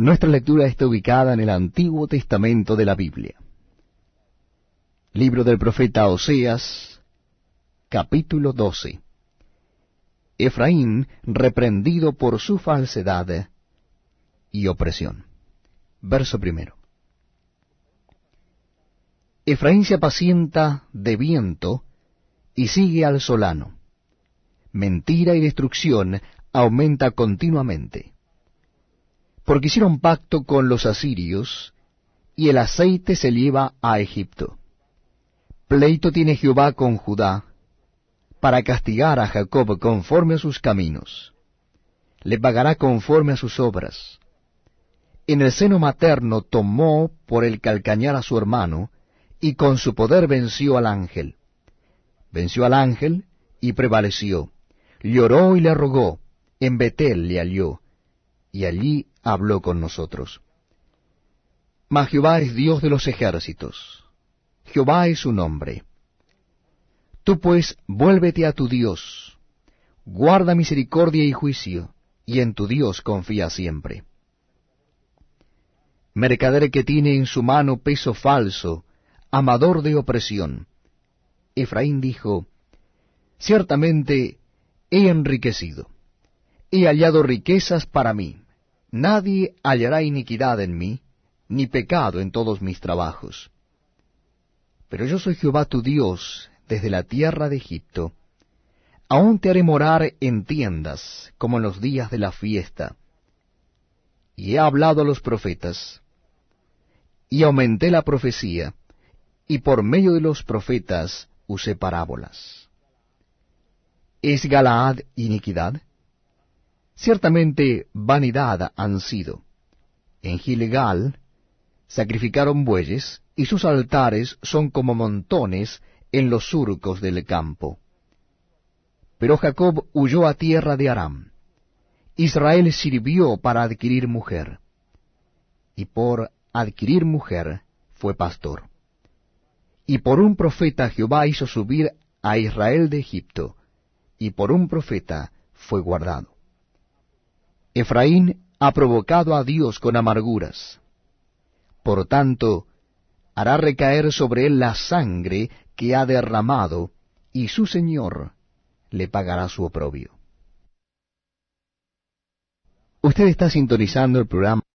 Nuestra lectura está ubicada en el Antiguo Testamento de la Biblia. Libro del profeta Oseas, capítulo 12. Efraín reprendido por su falsedad y opresión. Verso primero. Efraín se apacienta de viento y sigue al solano. Mentira y destrucción aumenta continuamente. Porque hicieron pacto con los asirios, y el aceite se lleva a Egipto. Pleito tiene Jehová con Judá, para castigar a Jacob conforme a sus caminos. Le pagará conforme a sus obras. En el seno materno tomó por el calcañar a su hermano, y con su poder venció al ángel. Venció al ángel y prevaleció. Lloró y le rogó, en Betel le halló, y allí habló con nosotros. Mas Jehová es Dios de los ejércitos, Jehová es su nombre. Tú pues vuélvete a tu Dios, guarda misericordia y juicio, y en tu Dios confía siempre. Mercader que tiene en su mano peso falso, amador de opresión. Efraín dijo, Ciertamente he enriquecido he hallado riquezas para mí. Nadie hallará iniquidad en mí, ni pecado en todos mis trabajos. Pero yo soy Jehová tu Dios desde la tierra de Egipto. Aún te haré morar en tiendas, como en los días de la fiesta. Y he hablado a los profetas, y aumenté la profecía, y por medio de los profetas usé parábolas. ¿Es Galaad iniquidad? Ciertamente vanidad han sido. En Gilgal sacrificaron bueyes, y sus altares son como montones en los surcos del campo. Pero Jacob huyó a tierra de Aram. Israel sirvió para adquirir mujer, y por adquirir mujer fue pastor. Y por un profeta Jehová hizo subir a Israel de Egipto, y por un profeta fue guardado. Efraín ha provocado a Dios con amarguras. Por tanto, hará recaer sobre él la sangre que ha derramado, y su Señor le pagará su oprobio. Usted está sintonizando el programa